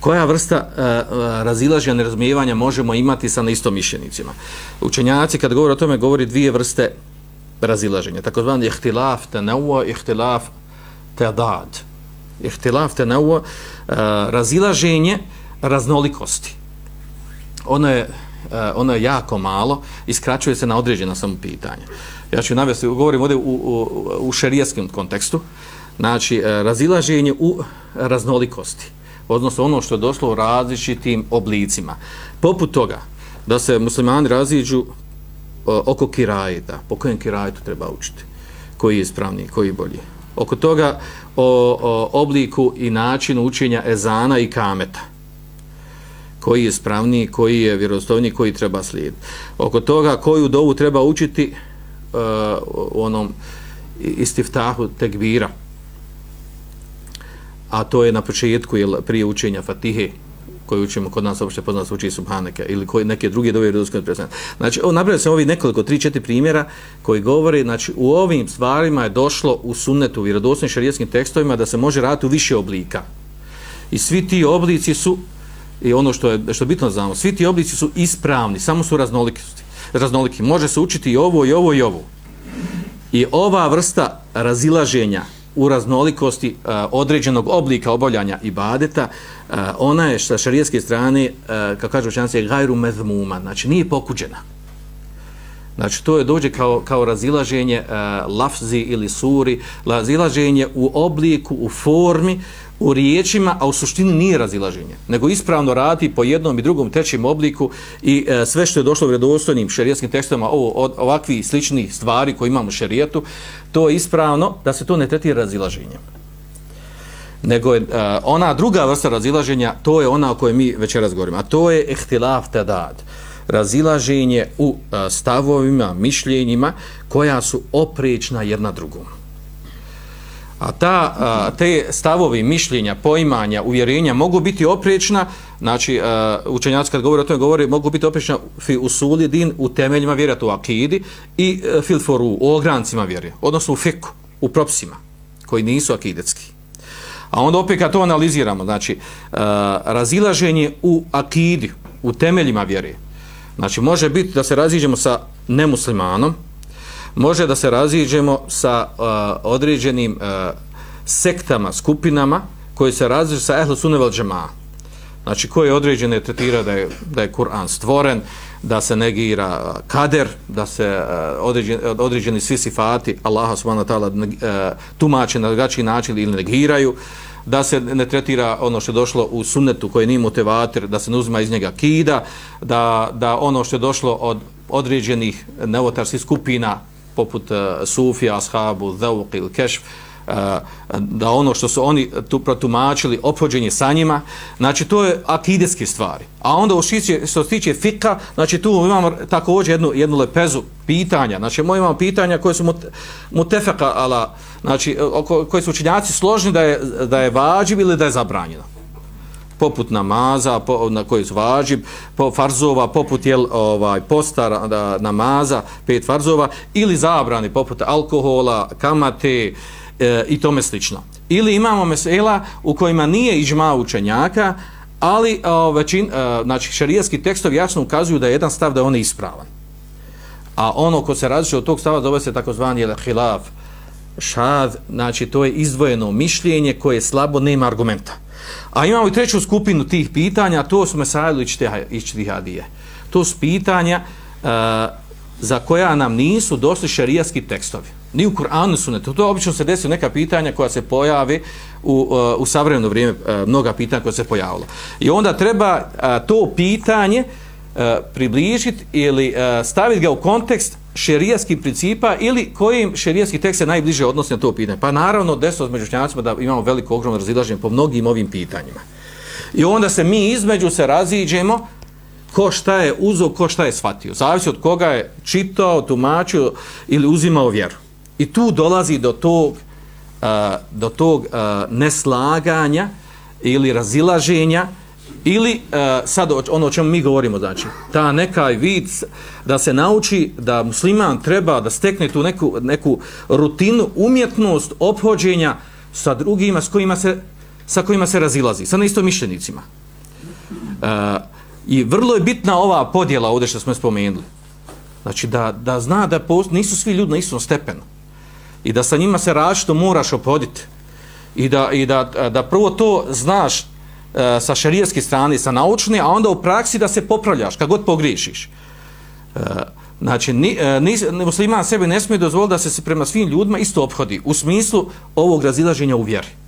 koja vrsta uh, razilaženja nerazumijevanja možemo imati sa neistomišljenicima. Učenjaci kad govore o tome govori dvije vrste razilaženja. Takozvani ihtilaf tanawwa, ihtilaf tadad. Ihtilaf tanawwa uh, e, razilaženje raznolikosti. Ono je uh, ono je jako malo i skraćuje se na određena samo pitanja. Ja ću navesti, govorim ovdje u, u, u šerijskom kontekstu, znači razilaženje u raznolikosti odnosno ono što je došlo u različitim oblicima. Poput toga, da se muslimani raziđu e, oko kirajeta, po kojem kirajetu treba učiti, koji je ispravniji, koji je bolji. Oko toga o, o obliku i načinu učenja ezana i kameta, koji je ispravniji, koji je vjerostovniji, koji treba slijediti. Oko toga koju dovu treba učiti uh, u onom istiftahu tekbira, a to je na početku jel, prije učenja Fatihe koju učimo kod nas uopšte poznat uči Subhaneke ili koji neke druge dove redovske predstavljene. Znači, ovo napravio sam ovi nekoliko, tri, četiri primjera koji govore, znači, u ovim stvarima je došlo u sunnetu, u vjerodosnim šarijetskim tekstovima da se može raditi u više oblika. I svi ti oblici su, i ono što je, što je bitno znamo, svi ti oblici su ispravni, samo su raznoliki. raznoliki. Može se učiti i ovo, i ovo, i ovo. I ova vrsta razilaženja u raznolikosti a, određenog oblika obavljanja ibadeta, a, ona je sa šarijetske strane, a, kako kaže učenjaci, je gajru mezmuma, znači nije pokuđena. Znači to je dođe kao, kao razilaženje uh, lafzi ili suri, razilaženje u obliku, u formi, u riječima, a u suštini nije razilaženje, nego ispravno radi po jednom i drugom trećem obliku i e, sve što je došlo u redostojnim šerijetskim tekstovima, ovo, od, ovakvi slični stvari koje imamo u šerijetu, to je ispravno da se to ne tretira razilaženjem. Nego je e, ona druga vrsta razilaženja, to je ona o kojoj mi večeras govorimo, a to je ehtilaf tadad, razilaženje u e, stavovima, mišljenjima koja su oprečna jedna drugom. A ta, a, te stavovi, mišljenja, poimanja, uvjerenja mogu biti oprečna, znači učenjaci kad govore o tome govore, mogu biti oprečna fi usuli din u temeljima vjera, to u akidi, i a, e, u ograncima vjere, odnosno u fiku, u propisima, koji nisu akidetski. A onda opet kad to analiziramo, znači a, razilaženje u akidi, u temeljima vjere, znači može biti da se raziđemo sa nemuslimanom, može da se raziđemo sa uh, određenim uh, sektama, skupinama koji se raziđu sa ehlu sunevel džemaa. Znači, koji određene tretira da je, da je Kur'an stvoren, da se negira kader, da se uh, određeni, određeni svi sifati Allaha subhanahu wa ta'ala uh, tumače na drugačiji način ili negiraju, da se ne tretira ono što je došlo u sunnetu koji nije motivator, da se ne uzima iz njega kida, da, da ono što je došlo od određenih nevotarskih skupina poput e, uh, Sufija, Ashabu, Zauq ili Kešf, uh, da ono što su oni tu protumačili, opođenje sa njima, znači to je akidetske stvari. A onda u šiće, što se tiče fika, znači tu imamo također jednu, jednu lepezu pitanja, znači moji imamo pitanja koje su mutefeka, ala, znači e, koje su učinjaci složni da je, da je vađiv ili da je zabranjeno poput namaza po, na koji su važib, po farzova, poput jel, ovaj, postara da, namaza, pet farzova, ili zabrani poput alkohola, kamate e, i tome slično. Ili imamo mesela u kojima nije iđma učenjaka, ali o, većin, o, znači, šerijski tekstovi jasno ukazuju da je jedan stav da on je ispravan. A ono ko se različe od tog stava zove se takozvani hilaf, šad, znači to je izdvojeno mišljenje koje je slabo, nema argumenta. A imamo i treću skupinu tih pitanja, to su mesajlu ičtihadije. To su pitanja uh, za koja nam nisu došli šarijatski tekstovi. Ni u Kur'anu su ne. To, to obično se desi neka pitanja koja se pojave u, uh, u savremeno vrijeme, uh, mnoga pitanja koja se pojavila. I onda treba uh, to pitanje uh, približiti ili uh, staviti ga u kontekst šerijaskih principa ili kojim šerijski tekst se najbliže odnosi na to pitanje. Pa naravno, desno među međušnjacima da imamo veliko ogromno razilaženje po mnogim ovim pitanjima. I onda se mi između se raziđemo ko šta je uzo, ko šta je shvatio. Zavisi od koga je čitao, tumačio ili uzimao vjeru. I tu dolazi do tog, uh, do tog uh, neslaganja ili razilaženja Ili uh, sad ono o čemu mi govorimo, znači, ta neka vid da se nauči da musliman treba da stekne tu neku, neku rutinu, umjetnost ophođenja sa drugima s kojima se, sa kojima se razilazi, sa neistomišljenicima. E, I vrlo je bitna ova podjela ovdje što smo spomenuli. Znači da, da zna da post, nisu svi ljudi na istom stepenu. I da sa njima se različito moraš opoditi. I da, i da, da prvo to znaš e, sa šarijetske strane, sa naučne, a onda u praksi da se popravljaš, kad god pogriješiš. E, znači, ni, e, ni, musliman sebi ne smije dozvoliti da se, se prema svim ljudima isto obhodi, u smislu ovog razilaženja u vjeri.